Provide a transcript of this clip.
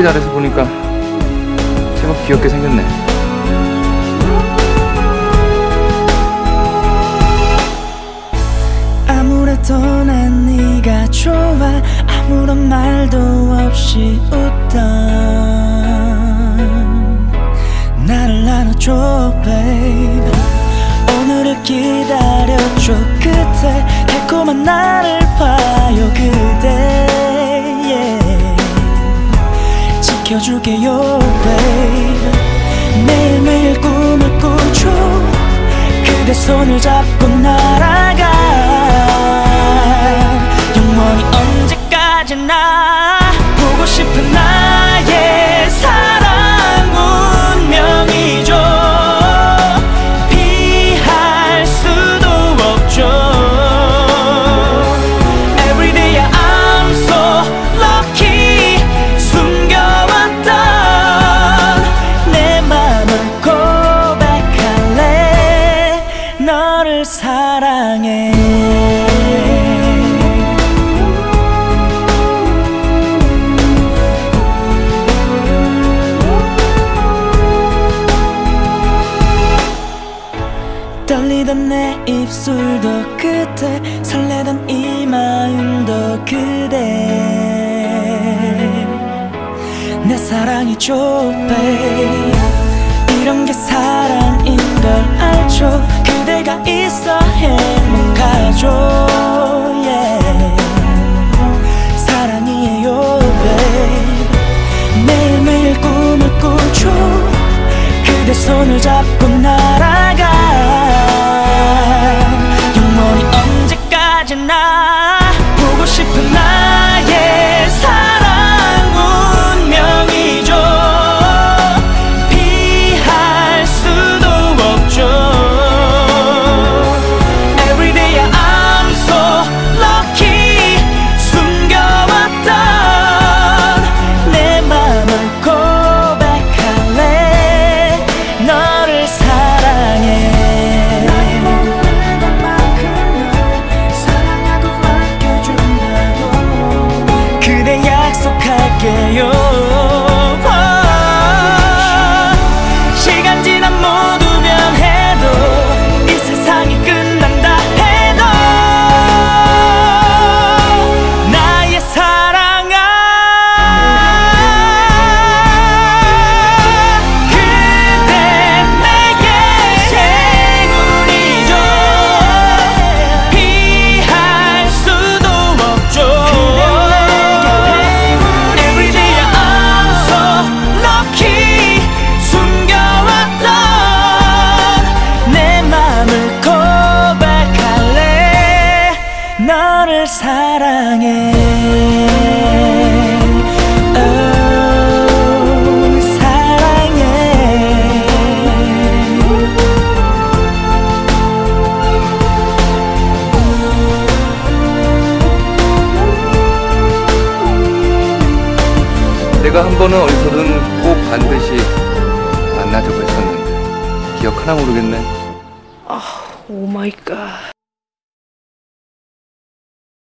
이렇게 잘해서 보니까 제법 귀엽게 생겼네. 아무래도 난 네가 좋아 아무런 말도 없이 웃던 나를 안아줘 babe 오늘을 기다려줘 그대 달콤한 나를 지켜줄게요 babe. 매일매일 꿈을 꾸죠. 그대 손을 잡고 날아가. 영원히 언제까지나 보고 싶은 나의 사 떨리던 내 입술도 그대 설레던 이 마음도 그대. 내 사랑이죠 babe 이런 게 사랑인 걸 알죠. 그대가 있어 행복하죠. 사랑이에요 babe. 매일매일 그대 손을 잡고 언 내가 한 번은 어디서든 꼭 반드시 만나자고 했었는데 기억 하나 모르겠네. 오 마이 갓.